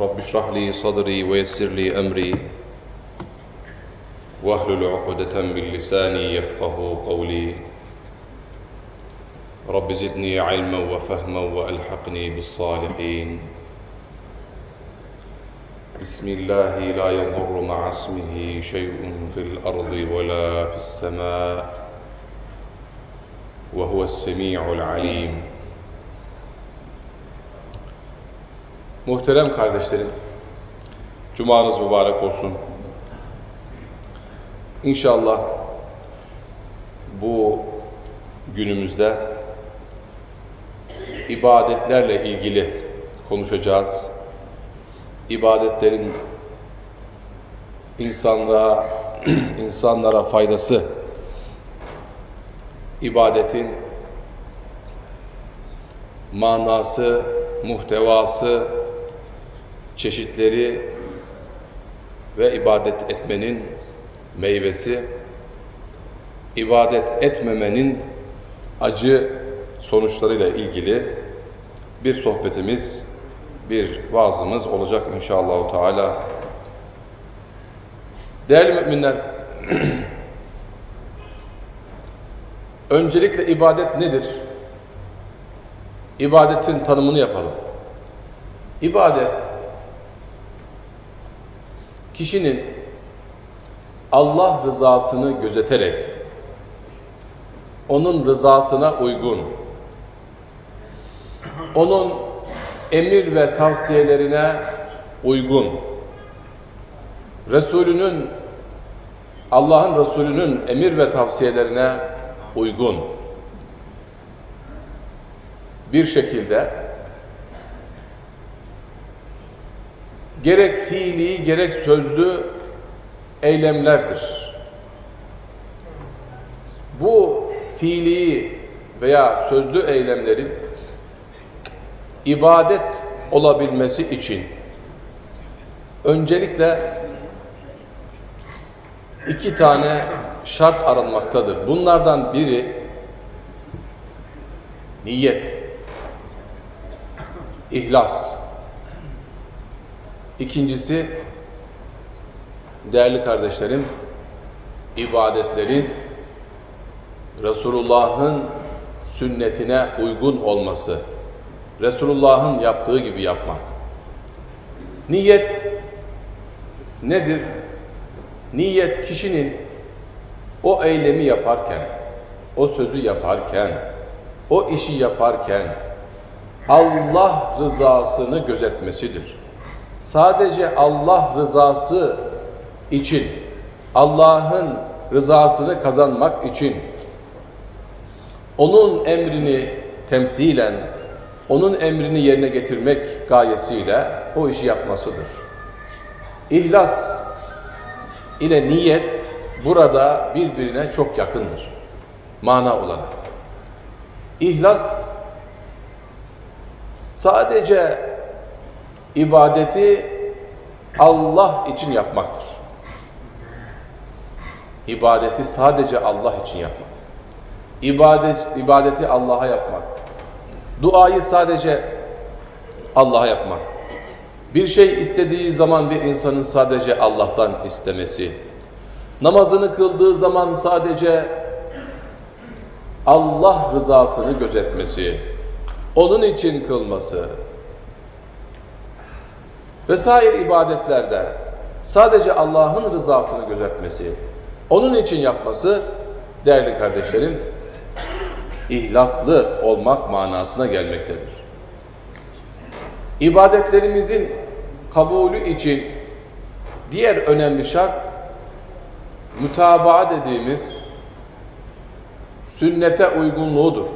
رب اشرح لي صدري ويسر لي أمري. واحلل عقدة من لساني يفقه قولي. رب زدني علما وفهما وألحقني بالصالحين. بسم الله لا يضر مع اسمه شيء في الأرض ولا في السماء. وهو السميع العليم. Muhterem kardeşlerim, Cumanız mübarek olsun. İnşallah bu günümüzde ibadetlerle ilgili konuşacağız. İbadetlerin insanlığa, insanlara faydası, ibadetin manası, muhtevası, çeşitleri ve ibadet etmenin meyvesi, ibadet etmemenin acı sonuçlarıyla ilgili bir sohbetimiz, bir vaazımız olacak inşallah Teala. Değerli müminler, öncelikle ibadet nedir? İbadetin tanımını yapalım. İbadet, kişinin Allah rızasını gözeterek, onun rızasına uygun, onun emir ve tavsiyelerine uygun, Resulünün, Allah'ın Resulünün emir ve tavsiyelerine uygun bir şekilde gerek fiili gerek sözlü eylemlerdir. Bu fiili veya sözlü eylemlerin ibadet olabilmesi için öncelikle iki tane şart aranmaktadır. Bunlardan biri niyet, ihlas. İkincisi değerli kardeşlerim ibadetlerin Resulullah'ın sünnetine uygun olması. Resulullah'ın yaptığı gibi yapmak. Niyet nedir? Niyet kişinin o eylemi yaparken, o sözü yaparken, o işi yaparken Allah rızasını gözetmesidir. Sadece Allah rızası için, Allah'ın rızasını kazanmak için, onun emrini temsilen, onun emrini yerine getirmek gayesiyle o işi yapmasıdır. İhlas ile niyet burada birbirine çok yakındır. Mana olarak. İhlas sadece ibadeti Allah için yapmaktır. İbadeti sadece Allah için yapmak. İbadet, ibadeti Allah'a yapmak. Duayı sadece Allah'a yapmak. Bir şey istediği zaman bir insanın sadece Allah'tan istemesi. Namazını kıldığı zaman sadece Allah rızasını gözetmesi. Onun için kılması. Vesaire ibadetlerde sadece Allah'ın rızasını gözetmesi. Onun için yapması değerli kardeşlerim ihlaslı olmak manasına gelmektedir. İbadetlerimizin kabulü için diğer önemli şart mütabaa dediğimiz sünnete uygunluğudur.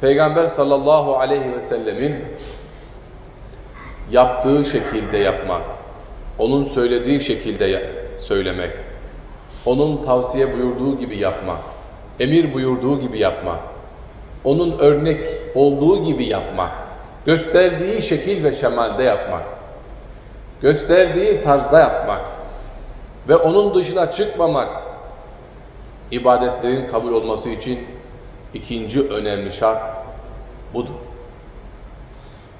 Peygamber sallallahu aleyhi ve sellemin yaptığı şekilde yapmak, onun söylediği şekilde söylemek, onun tavsiye buyurduğu gibi yapmak, emir buyurduğu gibi yapmak, onun örnek olduğu gibi yapmak, gösterdiği şekil ve şemalde yapmak, gösterdiği tarzda yapmak ve onun dışına çıkmamak, ibadetlerin kabul olması için ikinci önemli şart budur.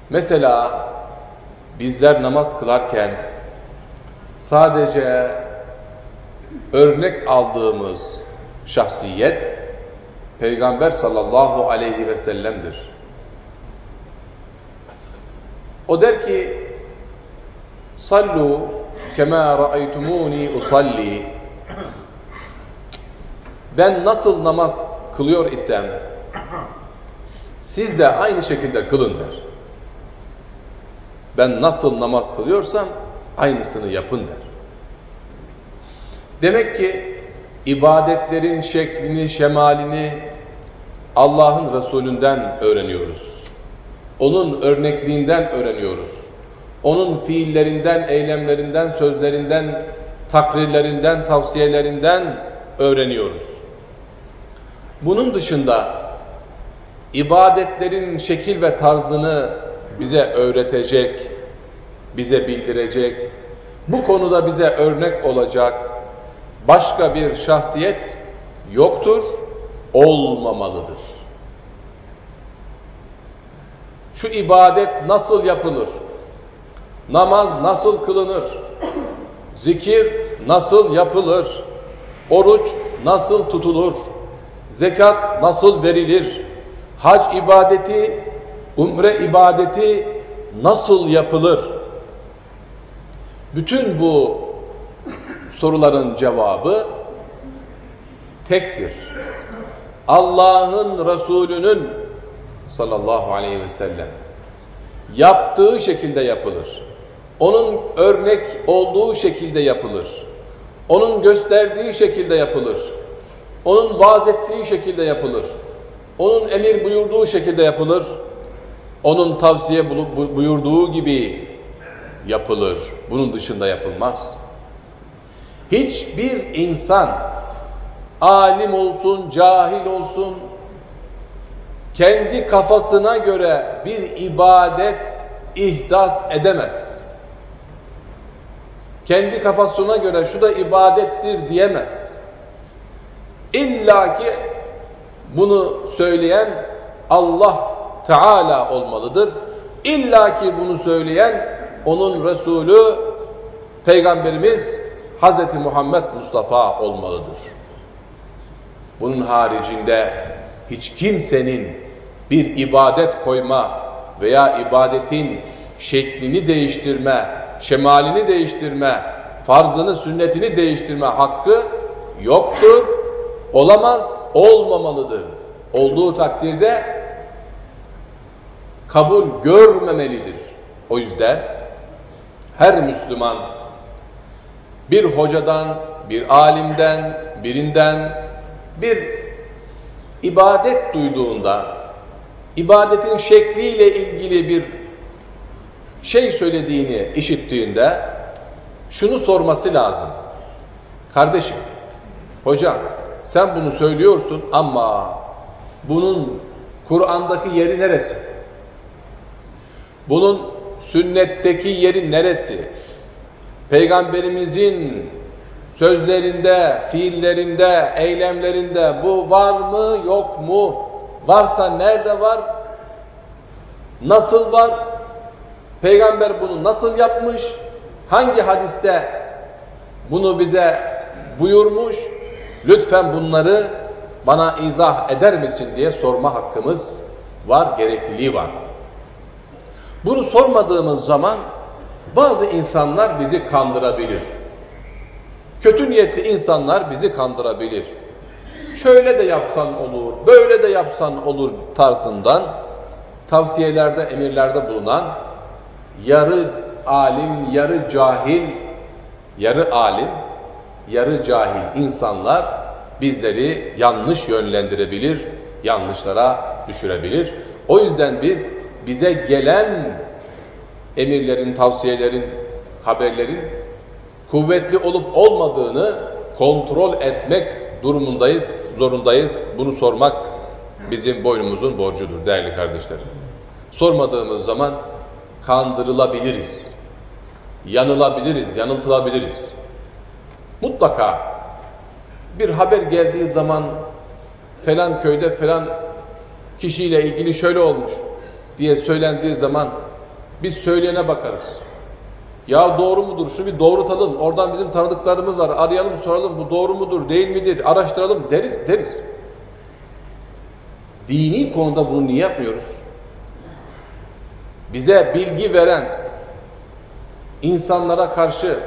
Mesela bizler namaz kılarken sadece örnek aldığımız şahsiyet Peygamber sallallahu aleyhi ve sellem'dir. O der ki sallu kema ra'aytumuni usalli ben nasıl namaz kılıyor isem siz de aynı şekilde kılın der. Ben nasıl namaz kılıyorsam aynısını yapın der. Demek ki ibadetlerin şeklini, şemalini Allah'ın Resulünden öğreniyoruz. Onun örnekliğinden öğreniyoruz. Onun fiillerinden, eylemlerinden, sözlerinden, takrirlerinden, tavsiyelerinden öğreniyoruz. Bunun dışında ibadetlerin şekil ve tarzını bize öğretecek, bize bildirecek, bu konuda bize örnek olacak başka bir şahsiyet yoktur, olmamalıdır. Şu ibadet nasıl yapılır? Namaz nasıl kılınır? Zikir nasıl yapılır? Oruç nasıl tutulur? Zekat nasıl verilir? Hac ibadeti, umre ibadeti nasıl yapılır? Bütün bu soruların cevabı tektir. Allah'ın Resulü'nün sallallahu aleyhi ve sellem yaptığı şekilde yapılır. Onun örnek olduğu şekilde yapılır. Onun gösterdiği şekilde yapılır. Onun vaaz ettiği şekilde yapılır. Onun emir buyurduğu şekilde yapılır. Onun tavsiye buyurduğu gibi yapılır. Bunun dışında yapılmaz. Hiçbir insan alim olsun, cahil olsun kendi kafasına göre bir ibadet ihdas edemez. Kendi kafasına göre şu da ibadettir diyemez. İlla ki bunu söyleyen Allah Teala olmalıdır. İlla ki bunu söyleyen onun Resulü Peygamberimiz Hz. Muhammed Mustafa olmalıdır. Bunun haricinde hiç kimsenin bir ibadet koyma veya ibadetin şeklini değiştirme, şemalini değiştirme, farzını, sünnetini değiştirme hakkı yoktur, olamaz, olmamalıdır. Olduğu takdirde kabul görmemelidir. O yüzden her Müslüman bir hocadan, bir alimden, birinden bir ibadet duyduğunda, ibadetin şekliyle ilgili bir şey söylediğini işittiğinde şunu sorması lazım. Kardeşim, hocam sen bunu söylüyorsun ama bunun Kur'an'daki yeri neresi? Bunun sünnetteki yeri neresi? Peygamberimizin sözlerinde, fiillerinde, eylemlerinde bu var mı, yok mu? Varsa nerede var? Nasıl var? Peygamber bunu nasıl yapmış? Hangi hadiste bunu bize buyurmuş? Lütfen bunları bana izah eder misin diye sorma hakkımız var, gerekliliği var. Bunu sormadığımız zaman bazı insanlar bizi kandırabilir. Kötü niyetli insanlar bizi kandırabilir. Şöyle de yapsan olur, böyle de yapsan olur tarzından tavsiyelerde, emirlerde bulunan yarı alim, yarı cahil, yarı alim, yarı cahil insanlar bizleri yanlış yönlendirebilir, yanlışlara düşürebilir. O yüzden biz bize gelen emirlerin, tavsiyelerin, haberlerin kuvvetli olup olmadığını kontrol etmek durumundayız, zorundayız. Bunu sormak bizim boynumuzun borcudur değerli kardeşlerim. Sormadığımız zaman kandırılabiliriz. Yanılabiliriz, yanıltılabiliriz. Mutlaka bir haber geldiği zaman falan köyde falan kişiyle ilgili şöyle olmuş diye söylendiği zaman biz söyleyene bakarız. Ya doğru mudur? Şunu bir doğrultalım. Oradan bizim tanıdıklarımız var. Arayalım, soralım. Bu doğru mudur, değil midir? Araştıralım deriz, deriz. Dini konuda bunu niye yapmıyoruz? Bize bilgi veren insanlara karşı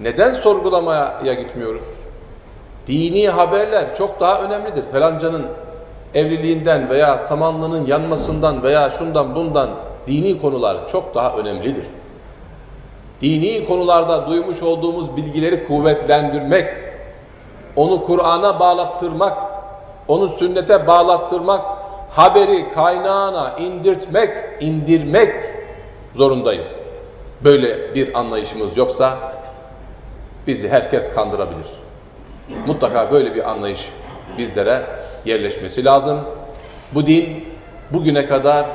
neden sorgulamaya gitmiyoruz? Dini haberler çok daha önemlidir. Felancanın evliliğinden veya samanlının yanmasından veya şundan bundan dini konular çok daha önemlidir. Dini konularda duymuş olduğumuz bilgileri kuvvetlendirmek, onu Kur'an'a bağlattırmak, onu sünnete bağlattırmak, haberi kaynağına indirtmek, indirmek zorundayız. Böyle bir anlayışımız yoksa bizi herkes kandırabilir. Mutlaka böyle bir anlayış bizlere yerleşmesi lazım. Bu din bugüne kadar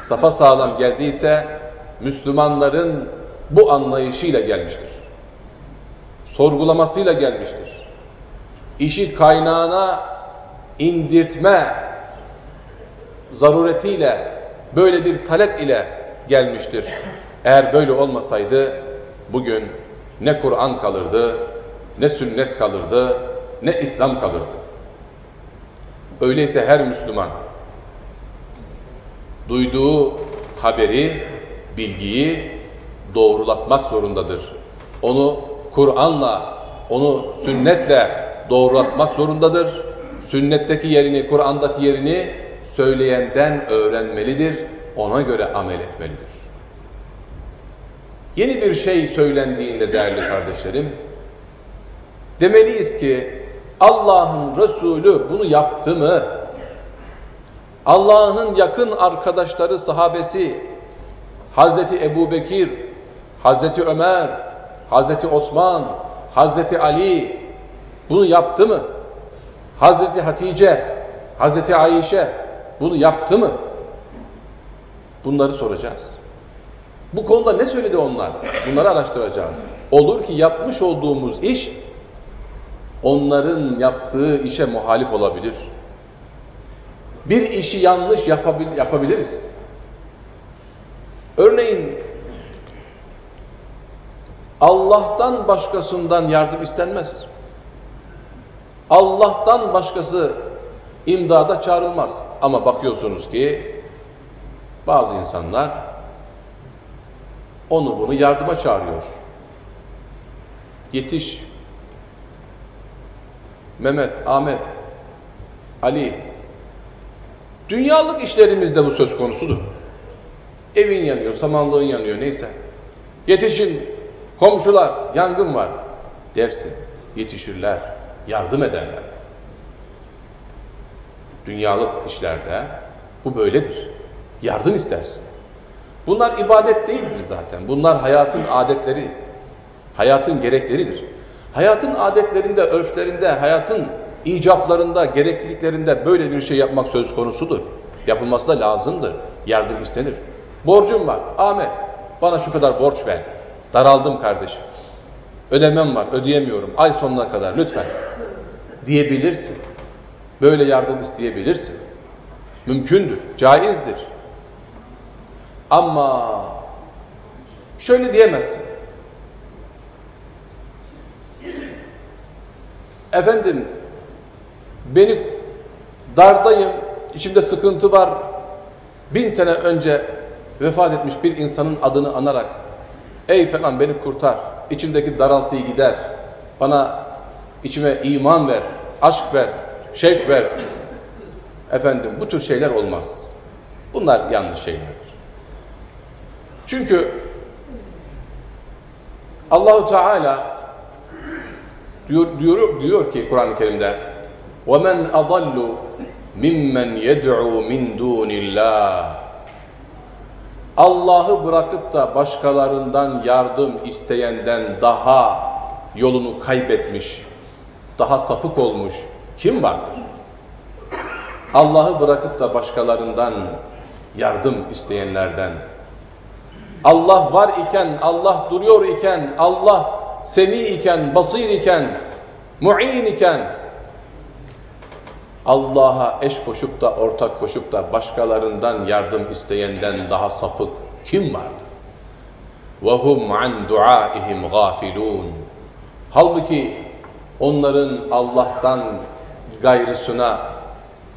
sapa sağlam geldiyse Müslümanların bu anlayışıyla gelmiştir. Sorgulamasıyla gelmiştir. İşi kaynağına indirtme zaruretiyle böyle bir talep ile gelmiştir. Eğer böyle olmasaydı bugün ne Kur'an kalırdı, ne sünnet kalırdı, ne İslam kalırdı. Öyleyse her Müslüman duyduğu haberi, bilgiyi doğrulatmak zorundadır. Onu Kur'an'la, onu sünnetle doğrulatmak zorundadır. Sünnetteki yerini, Kur'an'daki yerini söyleyenden öğrenmelidir. Ona göre amel etmelidir. Yeni bir şey söylendiğinde değerli kardeşlerim, demeliyiz ki Allah'ın Resulü bunu yaptı mı? Allah'ın yakın arkadaşları, sahabesi, Hazreti Ebu Bekir, Hazreti Ömer, Hazreti Osman, Hazreti Ali bunu yaptı mı? Hazreti Hatice, Hazreti Ayşe bunu yaptı mı? Bunları soracağız. Bu konuda ne söyledi onlar? Bunları araştıracağız. Olur ki yapmış olduğumuz iş onların yaptığı işe muhalif olabilir. Bir işi yanlış yapabil yapabiliriz. Örneğin Allah'tan başkasından yardım istenmez. Allah'tan başkası imdada çağrılmaz. Ama bakıyorsunuz ki bazı insanlar onu bunu yardıma çağırıyor. Yetiş. Mehmet, Ahmet, Ali. Dünyalık işlerimizde bu söz konusudur. Evin yanıyor, samanlığın yanıyor neyse. Yetişin, komşular, yangın var dersin. Yetişirler, yardım ederler. Dünyalık işlerde bu böyledir. Yardım istersin. Bunlar ibadet değildir zaten. Bunlar hayatın adetleri, hayatın gerekleridir. Hayatın adetlerinde, örflerinde, hayatın icaplarında, gerekliliklerinde böyle bir şey yapmak söz konusudur. Yapılması da lazımdır. Yardım istenir. Borcum var. Ahmet, bana şu kadar borç ver. Daraldım kardeşim. Ödemem var, ödeyemiyorum. Ay sonuna kadar lütfen. Diyebilirsin. Böyle yardım isteyebilirsin. Mümkündür, caizdir. Ama şöyle diyemezsin. Efendim beni dardayım, içimde sıkıntı var. Bin sene önce vefat etmiş bir insanın adını anarak ey falan beni kurtar, içimdeki daraltıyı gider, bana içime iman ver, aşk ver, şevk ver. Efendim bu tür şeyler olmaz. Bunlar yanlış şeylerdir. Çünkü Allahu Teala diyor, diyor, diyor ki Kur'an-ı Kerim'de وَمَنْ أَضَلُّ مِمَّنْ يَدْعُوا مِنْ دُونِ اللّٰهِ Allah'ı bırakıp da başkalarından yardım isteyenden daha yolunu kaybetmiş, daha sapık olmuş kim vardır? Allah'ı bırakıp da başkalarından yardım isteyenlerden, Allah var iken, Allah duruyor iken, Allah semi iken, basir iken, mu'in iken, Allah'a eş koşup da ortak koşup da başkalarından yardım isteyenden daha sapık kim vardır? وَهُمْ عَنْ دُعَائِهِمْ غَافِلُونَ Halbuki onların Allah'tan gayrısına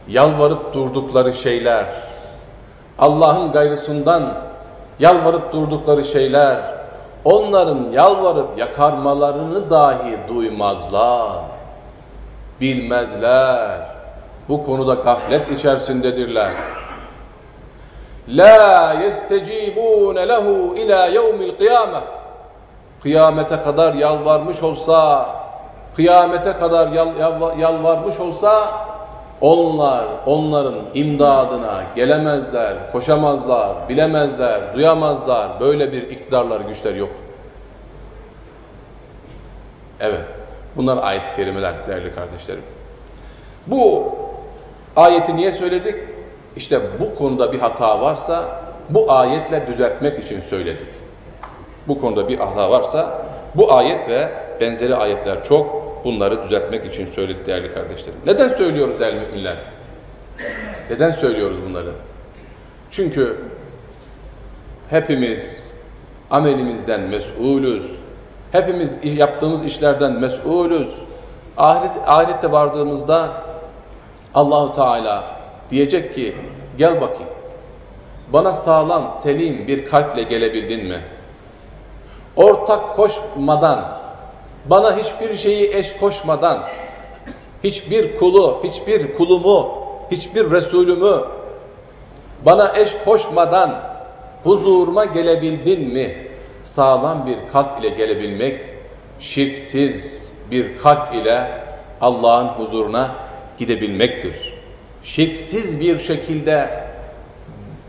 yalvarıp durdukları şeyler, Allah'ın gayrısından yalvarıp durdukları şeyler, onların yalvarıp yakarmalarını dahi duymazlar, bilmezler. Bu konuda gaflet içerisindedirler. La yestecibun lehu ila yevmil kıyameh. Kıyamete kadar yalvarmış olsa, kıyamete kadar yal, yal, yalvarmış olsa onlar onların imdadına gelemezler, koşamazlar, bilemezler, duyamazlar. Böyle bir iktidarlar, güçler yok. Evet. Bunlar ayet-i kerimeler değerli kardeşlerim. Bu ayeti niye söyledik? İşte bu konuda bir hata varsa bu ayetle düzeltmek için söyledik. Bu konuda bir hata varsa bu ayet ve benzeri ayetler çok bunları düzeltmek için söyledik değerli kardeşlerim. Neden söylüyoruz değerli müminler? Neden söylüyoruz bunları? Çünkü hepimiz amelimizden mesulüz. Hepimiz yaptığımız işlerden mesulüz. Ahiret, ahirette vardığımızda Allahu Teala diyecek ki gel bakayım. Bana sağlam, selim bir kalple gelebildin mi? Ortak koşmadan, bana hiçbir şeyi eş koşmadan, hiçbir kulu, hiçbir kulumu, hiçbir Resulümü bana eş koşmadan huzuruma gelebildin mi? Sağlam bir kalp ile gelebilmek, şirksiz bir kalp ile Allah'ın huzuruna gidebilmektir. Şirksiz bir şekilde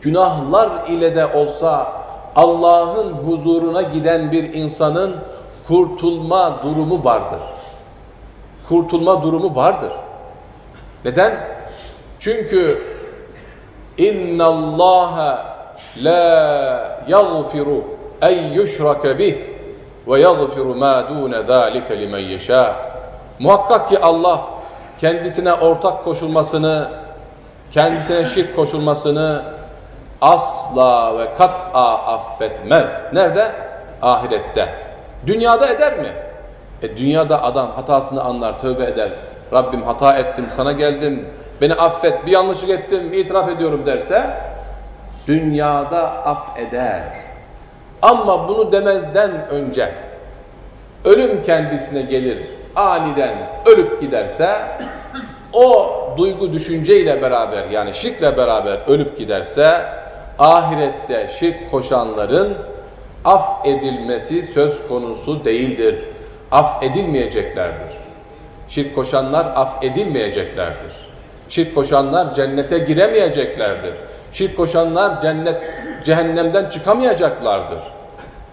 günahlar ile de olsa Allah'ın huzuruna giden bir insanın kurtulma durumu vardır. Kurtulma durumu vardır. Neden? Çünkü inna Allah la yaghfiru en yushraka bih ve yaghfiru ma dun zalika limen. Muhakkak ki Allah kendisine ortak koşulmasını, kendisine şirk koşulmasını asla ve kat'a affetmez. Nerede? Ahirette. Dünyada eder mi? E dünyada adam hatasını anlar, tövbe eder. Rabbim hata ettim, sana geldim, beni affet, bir yanlışlık ettim, itiraf ediyorum derse dünyada affeder. Ama bunu demezden önce ölüm kendisine gelir, aniden ölüp giderse o duygu düşünceyle beraber yani şirkle beraber ölüp giderse ahirette şirk koşanların af edilmesi söz konusu değildir. Af edilmeyeceklerdir. Şirk koşanlar af edilmeyeceklerdir. Şirk koşanlar cennete giremeyeceklerdir. Şirk koşanlar cennet cehennemden çıkamayacaklardır.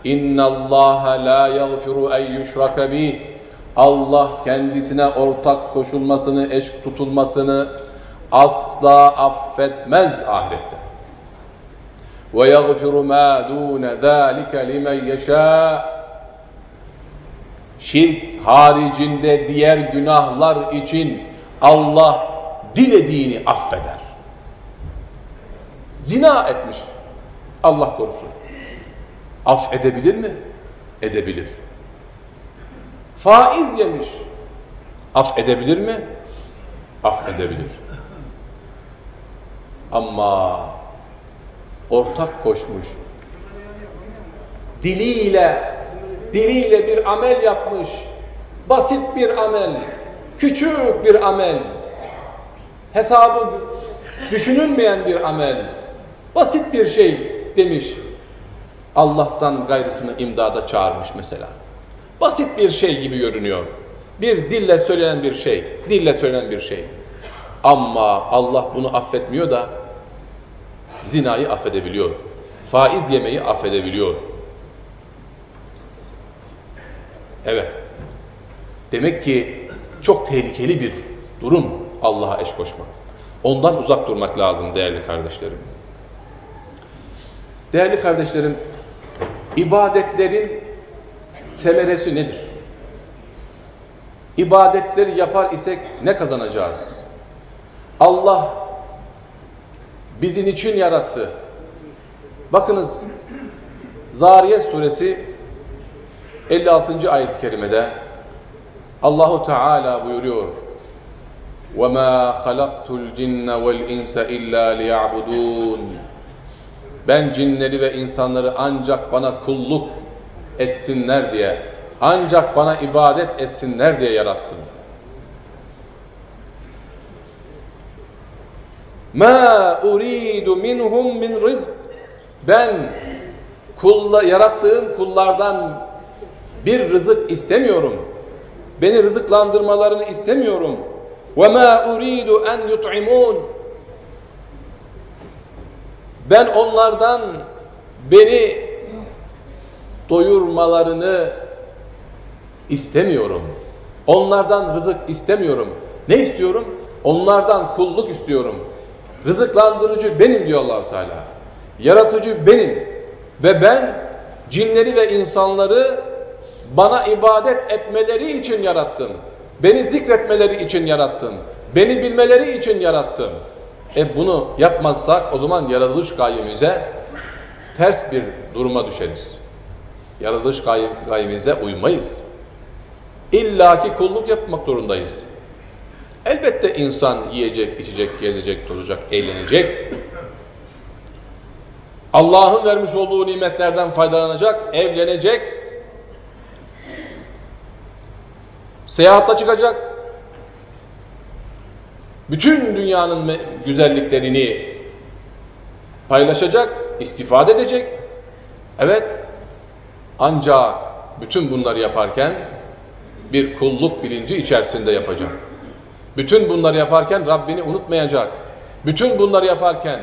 İnna Allah la yaghfiru en yushraka bih. Allah kendisine ortak koşulmasını, eş tutulmasını asla affetmez ahirette. وَيَغْفِرُ مَا دُونَ ذَٰلِكَ لِمَنْ يَشَاءُ Şirk haricinde diğer günahlar için Allah dilediğini affeder. Zina etmiş. Allah korusun. Af edebilir mi? Edebilir. Faiz yemiş. Af edebilir mi? Af edebilir. Ama ortak koşmuş. Diliyle, diliyle bir amel yapmış. Basit bir amel, küçük bir amel. Hesabı düşünülmeyen bir amel. Basit bir şey demiş. Allah'tan gayrısını imdada çağırmış mesela. Basit bir şey gibi görünüyor. Bir dille söylenen bir şey, dille söylenen bir şey. Ama Allah bunu affetmiyor da zinayı affedebiliyor. faiz yemeyi affedebiliyor. Evet. Demek ki çok tehlikeli bir durum Allah'a eş koşmak. Ondan uzak durmak lazım değerli kardeşlerim. Değerli kardeşlerim, ibadetlerin semeresi nedir? İbadetleri yapar isek ne kazanacağız? Allah bizi niçin yarattı? Bakınız Zariyet suresi 56. ayet-i kerimede Allahu Teala buyuruyor وَمَا خَلَقْتُ الْجِنَّ وَالْاِنْسَ اِلَّا لِيَعْبُدُونَ Ben cinleri ve insanları ancak bana kulluk etsinler diye, ancak bana ibadet etsinler diye yarattım. Ma uridu minhum min rizq. Ben kulla, yarattığım kullardan bir rızık istemiyorum. Beni rızıklandırmalarını istemiyorum. Ve ma uridu en yut'imun. Ben onlardan beni doyurmalarını istemiyorum. Onlardan rızık istemiyorum. Ne istiyorum? Onlardan kulluk istiyorum. Rızıklandırıcı benim diyor Allahu Teala. Yaratıcı benim ve ben cinleri ve insanları bana ibadet etmeleri için yarattım. Beni zikretmeleri için yarattım. Beni bilmeleri için yarattım. E bunu yapmazsak o zaman yaratılış gayemize ters bir duruma düşeriz. Yaratılış gayemize uymayız. İlla ki kulluk yapmak zorundayız. Elbette insan yiyecek, içecek, gezecek, tozacak, eğlenecek. Allah'ın vermiş olduğu nimetlerden faydalanacak, evlenecek, seyahatta çıkacak, bütün dünyanın güzelliklerini paylaşacak, istifade edecek. Evet, ancak bütün bunları yaparken bir kulluk bilinci içerisinde yapacak. Bütün bunları yaparken Rabbini unutmayacak. Bütün bunları yaparken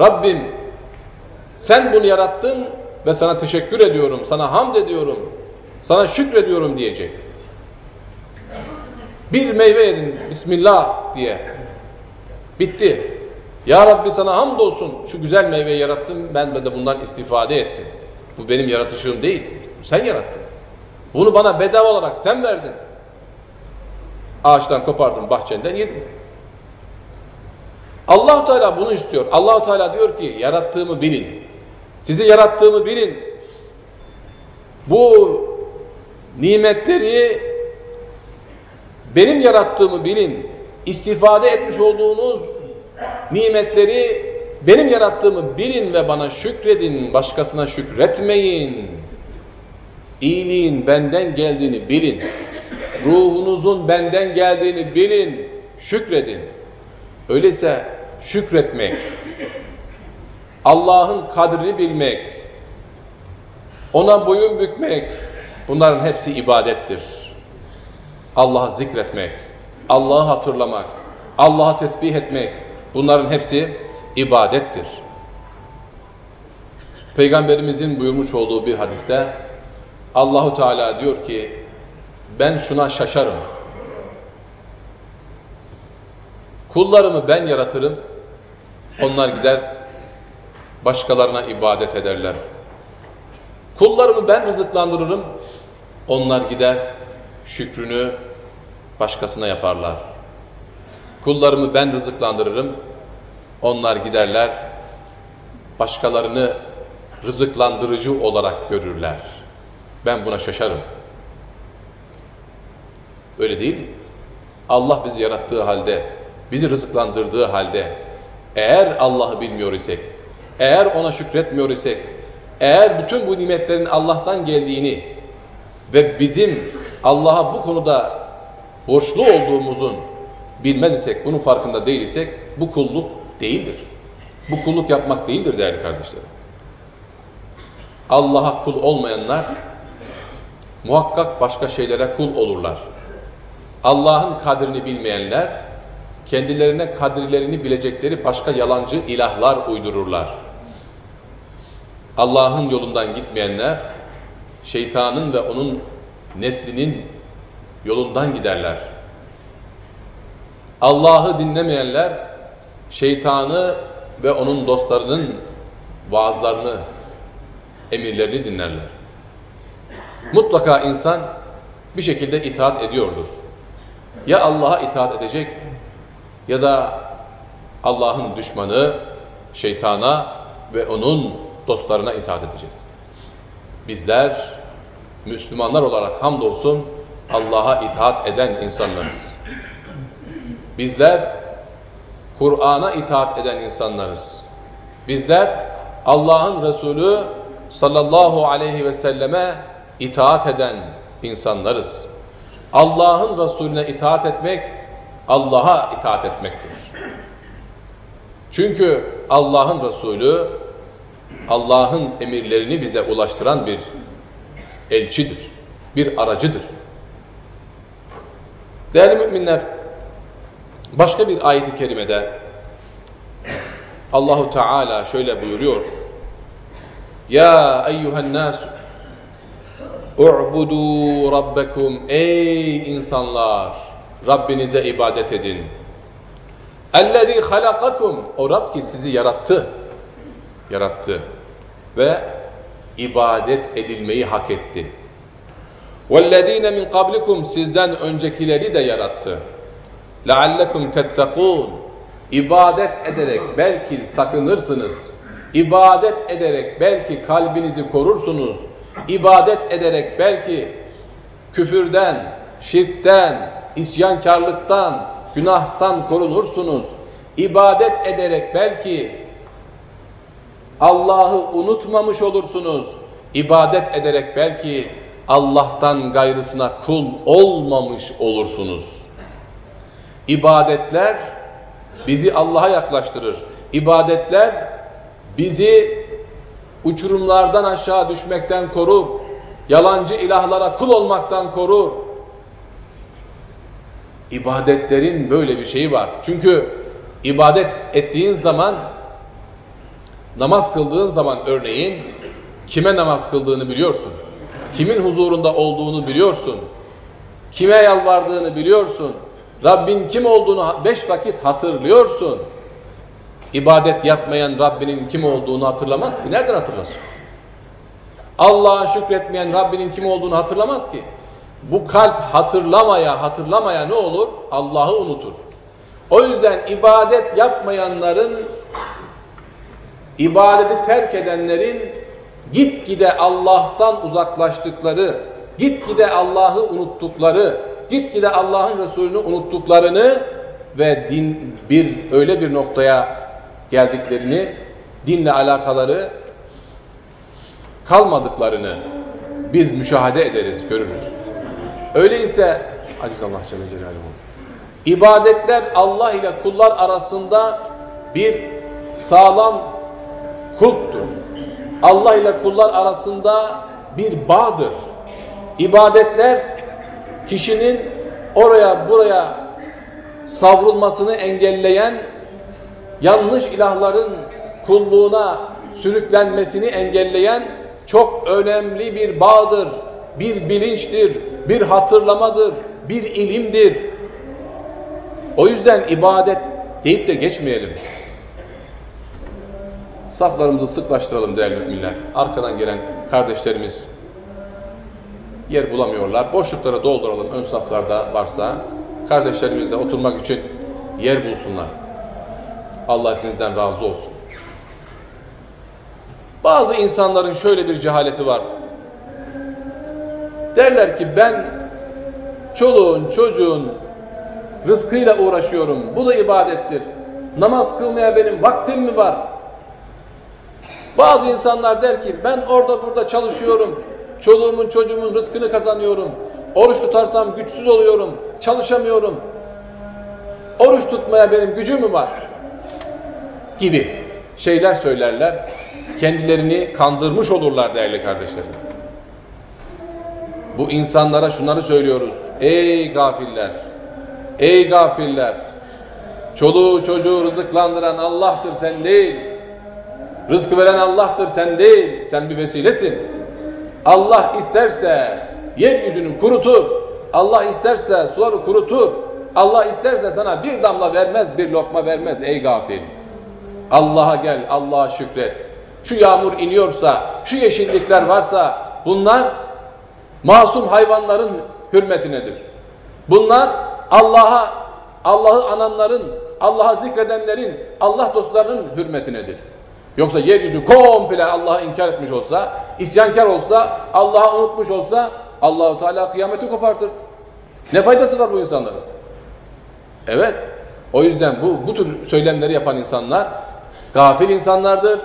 Rabbim sen bunu yarattın ve sana teşekkür ediyorum, sana hamd ediyorum, sana şükrediyorum diyecek. Bir meyve yedin Bismillah diye. Bitti. Ya Rabbi sana hamdolsun şu güzel meyveyi yarattın ben de bundan istifade ettim. Bu benim yaratışım değil. Sen yarattın. Bunu bana bedava olarak sen verdin. Ağaçtan kopardım bahçenden yedim. allah Teala bunu istiyor. allah Teala diyor ki yarattığımı bilin. Sizi yarattığımı bilin. Bu nimetleri benim yarattığımı bilin. İstifade etmiş olduğunuz nimetleri benim yarattığımı bilin ve bana şükredin. Başkasına şükretmeyin. İyiliğin benden geldiğini bilin. Ruhunuzun benden geldiğini bilin. Şükredin. Öyleyse şükretmek, Allah'ın kadrini bilmek, ona boyun bükmek, bunların hepsi ibadettir. Allah'ı zikretmek, Allah'ı hatırlamak, Allah'ı tesbih etmek, bunların hepsi ibadettir. Peygamberimizin buyurmuş olduğu bir hadiste Allahu Teala diyor ki ben şuna şaşarım. Kullarımı ben yaratırım, onlar gider başkalarına ibadet ederler. Kullarımı ben rızıklandırırım, onlar gider şükrünü başkasına yaparlar. Kullarımı ben rızıklandırırım, onlar giderler başkalarını rızıklandırıcı olarak görürler. Ben buna şaşarım. Öyle değil mi? Allah bizi yarattığı halde, bizi rızıklandırdığı halde, eğer Allah'ı bilmiyor isek, eğer ona şükretmiyor isek, eğer bütün bu nimetlerin Allah'tan geldiğini ve bizim Allah'a bu konuda borçlu olduğumuzun bilmez isek, bunun farkında değil isek, bu kulluk değildir. Bu kulluk yapmak değildir değerli kardeşlerim. Allah'a kul olmayanlar muhakkak başka şeylere kul olurlar. Allah'ın kadrini bilmeyenler, kendilerine kadrilerini bilecekleri başka yalancı ilahlar uydururlar. Allah'ın yolundan gitmeyenler, şeytanın ve onun neslinin yolundan giderler. Allah'ı dinlemeyenler, şeytanı ve onun dostlarının vaazlarını, emirlerini dinlerler. Mutlaka insan bir şekilde itaat ediyordur. Ya Allah'a itaat edecek ya da Allah'ın düşmanı şeytana ve onun dostlarına itaat edecek. Bizler Müslümanlar olarak hamdolsun Allah'a itaat eden insanlarız. Bizler Kur'an'a itaat eden insanlarız. Bizler Allah'ın Resulü sallallahu aleyhi ve selleme itaat eden insanlarız. Allah'ın Resulüne itaat etmek, Allah'a itaat etmektir. Çünkü Allah'ın Resulü, Allah'ın emirlerini bize ulaştıran bir elçidir, bir aracıdır. Değerli müminler, başka bir ayet-i kerimede Allahu Teala şöyle buyuruyor. Ya eyyuhen nasu U'budu rabbekum ey insanlar Rabbinize ibadet edin. Ellezî halakakum o Rab ki sizi yarattı. Yarattı ve ibadet edilmeyi hak etti. وَالَّذ۪ينَ min قَبْلِكُمْ Sizden öncekileri de yarattı. لَعَلَّكُمْ تَتَّقُونَ İbadet ederek belki sakınırsınız. İbadet ederek belki kalbinizi korursunuz. İbadet ederek belki küfürden, şirkten, isyankarlıktan, günahtan korunursunuz. İbadet ederek belki Allah'ı unutmamış olursunuz. İbadet ederek belki Allah'tan gayrısına kul olmamış olursunuz. İbadetler bizi Allah'a yaklaştırır. İbadetler bizi uçurumlardan aşağı düşmekten korur. Yalancı ilahlara kul olmaktan korur. İbadetlerin böyle bir şeyi var. Çünkü ibadet ettiğin zaman namaz kıldığın zaman örneğin kime namaz kıldığını biliyorsun. Kimin huzurunda olduğunu biliyorsun. Kime yalvardığını biliyorsun. Rabbin kim olduğunu beş vakit hatırlıyorsun. İbadet yapmayan Rabbinin kim olduğunu hatırlamaz ki. Nereden hatırlasın? Allah'a şükretmeyen Rabbinin kim olduğunu hatırlamaz ki. Bu kalp hatırlamaya hatırlamaya ne olur? Allah'ı unutur. O yüzden ibadet yapmayanların, ibadeti terk edenlerin gitgide Allah'tan uzaklaştıkları, gitgide Allah'ı unuttukları, gitgide Allah'ın Resulünü unuttuklarını ve din bir öyle bir noktaya geldiklerini, dinle alakaları kalmadıklarını biz müşahede ederiz, görürüz. Öyleyse aziz Allah Celle Celaluhu ibadetler Allah ile kullar arasında bir sağlam kulptur. Allah ile kullar arasında bir bağdır. İbadetler kişinin oraya buraya savrulmasını engelleyen yanlış ilahların kulluğuna sürüklenmesini engelleyen çok önemli bir bağdır, bir bilinçtir, bir hatırlamadır, bir ilimdir. O yüzden ibadet deyip de geçmeyelim. Saflarımızı sıklaştıralım değerli müminler. Arkadan gelen kardeşlerimiz yer bulamıyorlar. Boşlukları dolduralım ön saflarda varsa. Kardeşlerimizle oturmak için yer bulsunlar. Allah hepinizden razı olsun. Bazı insanların şöyle bir cehaleti var. Derler ki ben çoluğun çocuğun rızkıyla uğraşıyorum. Bu da ibadettir. Namaz kılmaya benim vaktim mi var? Bazı insanlar der ki ben orada burada çalışıyorum. Çoluğumun çocuğumun rızkını kazanıyorum. Oruç tutarsam güçsüz oluyorum. Çalışamıyorum. Oruç tutmaya benim gücüm mü var? Gibi şeyler söylerler. Kendilerini kandırmış olurlar değerli kardeşlerim. Bu insanlara şunları söylüyoruz. Ey gafiller! Ey gafiller! Çoluğu çocuğu rızıklandıran Allah'tır sen değil. Rızkı veren Allah'tır, sen değil. Sen bir vesilesin. Allah isterse yeryüzünü kurutur. Allah isterse suları kurutur. Allah isterse sana bir damla vermez, bir lokma vermez ey gafil. Allah'a gel, Allah'a şükret. Şu yağmur iniyorsa, şu yeşillikler varsa bunlar masum hayvanların hürmetinedir. Bunlar Allah'a Allah'ı ananların, Allah'a zikredenlerin, Allah dostlarının hürmetinedir. Yoksa yeryüzü komple Allah'ı inkar etmiş olsa, isyankar olsa, Allah'ı unutmuş olsa Allahu Teala kıyameti kopartır. Ne faydası var bu insanların? Evet. O yüzden bu bu tür söylemleri yapan insanlar gafil insanlardır.